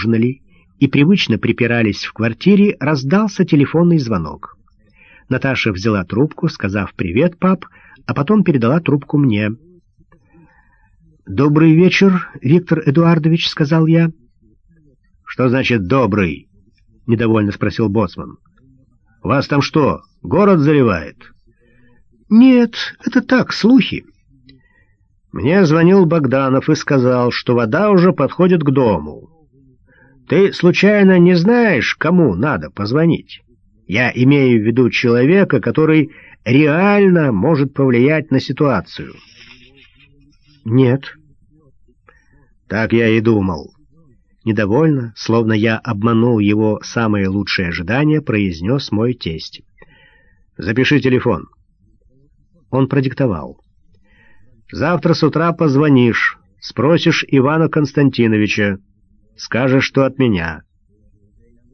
ужинали и привычно припирались в квартире, раздался телефонный звонок. Наташа взяла трубку, сказав «Привет, пап», а потом передала трубку мне. «Добрый вечер, Виктор Эдуардович», — сказал я. «Что значит «добрый»?» — недовольно спросил Боцман. «Вас там что, город заливает?» «Нет, это так, слухи». Мне звонил Богданов и сказал, что вода уже подходит к дому. Ты, случайно, не знаешь, кому надо позвонить? Я имею в виду человека, который реально может повлиять на ситуацию. Нет. Так я и думал. Недовольно, словно я обманул его самые лучшие ожидания, произнес мой тесть. «Запиши телефон». Он продиктовал. «Завтра с утра позвонишь, спросишь Ивана Константиновича, скажешь, что от меня.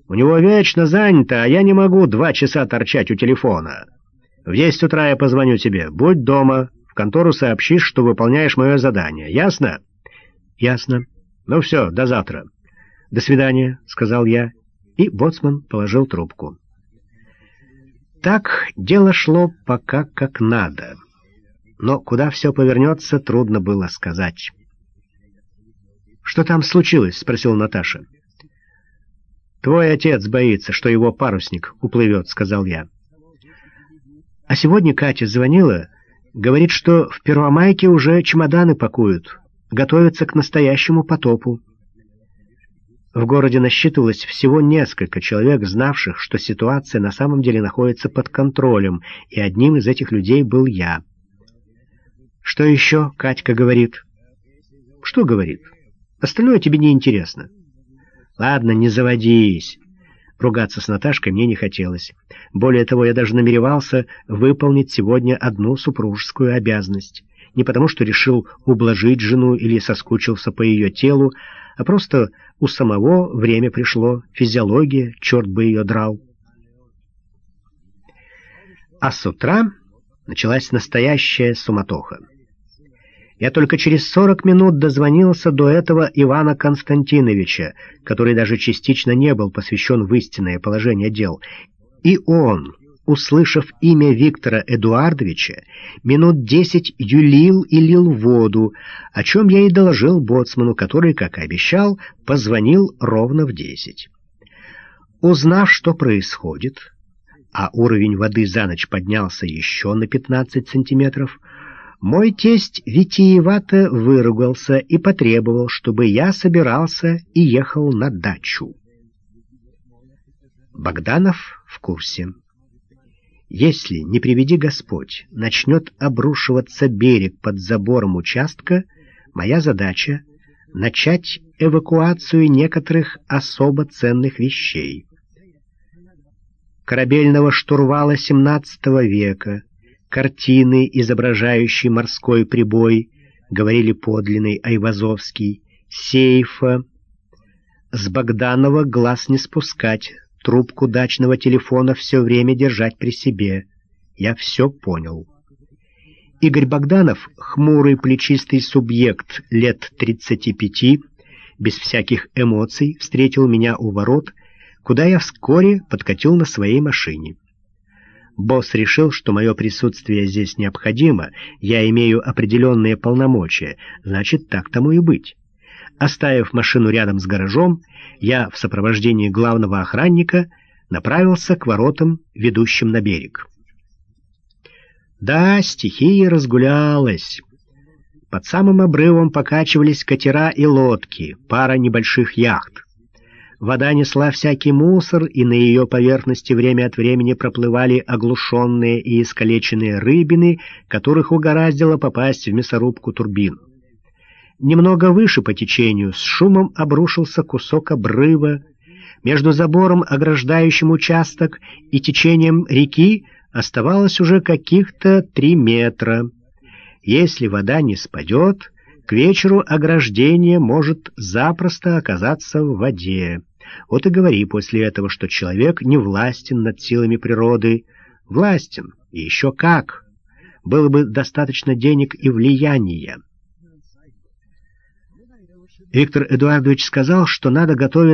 У него вечно занято, а я не могу два часа торчать у телефона. В десять утра я позвоню тебе. Будь дома, в контору сообщишь, что выполняешь мое задание. Ясно?» «Ясно». «Ну все, до завтра». «До свидания», — сказал я, и боцман положил трубку. Так дело шло пока как надо. Но куда все повернется, трудно было сказать. «Что там случилось?» — спросил Наташа. «Твой отец боится, что его парусник уплывет», — сказал я. А сегодня Катя звонила, говорит, что в Первомайке уже чемоданы пакуют, готовятся к настоящему потопу. В городе насчитывалось всего несколько человек, знавших, что ситуация на самом деле находится под контролем, и одним из этих людей был я. «Что еще?» — Катька говорит. «Что говорит? Остальное тебе не интересно». «Ладно, не заводись». Ругаться с Наташкой мне не хотелось. Более того, я даже намеревался выполнить сегодня одну супружескую обязанность. Не потому, что решил ублажить жену или соскучился по ее телу, а просто у самого время пришло, физиология, черт бы ее драл. А с утра началась настоящая суматоха. Я только через сорок минут дозвонился до этого Ивана Константиновича, который даже частично не был посвящен в истинное положение дел. И он, услышав имя Виктора Эдуардовича, минут десять юлил и лил воду, о чем я и доложил боцману, который, как и обещал, позвонил ровно в десять. Узнав, что происходит, а уровень воды за ночь поднялся еще на пятнадцать сантиметров, мой тесть витиевато выругался и потребовал, чтобы я собирался и ехал на дачу. Богданов в курсе. Если, не приведи Господь, начнет обрушиваться берег под забором участка, моя задача — начать эвакуацию некоторых особо ценных вещей. Корабельного штурвала XVII века, картины, изображающие морской прибой, говорили подлинный Айвазовский, сейфа. С Богданова глаз не спускать, трубку дачного телефона все время держать при себе. Я все понял. Игорь Богданов, хмурый плечистый субъект лет тридцати пяти, без всяких эмоций, встретил меня у ворот, куда я вскоре подкатил на своей машине. Босс решил, что мое присутствие здесь необходимо, я имею определенные полномочия, значит, так тому и быть. Оставив машину рядом с гаражом, я в сопровождении главного охранника направился к воротам, ведущим на берег. Да, стихия разгулялась. Под самым обрывом покачивались катера и лодки, пара небольших яхт. Вода несла всякий мусор, и на ее поверхности время от времени проплывали оглушенные и искалеченные рыбины, которых угораздило попасть в мясорубку турбин. Немного выше по течению с шумом обрушился кусок обрыва. Между забором, ограждающим участок, и течением реки оставалось уже каких-то три метра. Если вода не спадет, к вечеру ограждение может запросто оказаться в воде. Вот и говори после этого, что человек не властен над силами природы. Властен, и еще как. Было бы достаточно денег и влияния. Виктор Эдуардович сказал, что надо готовить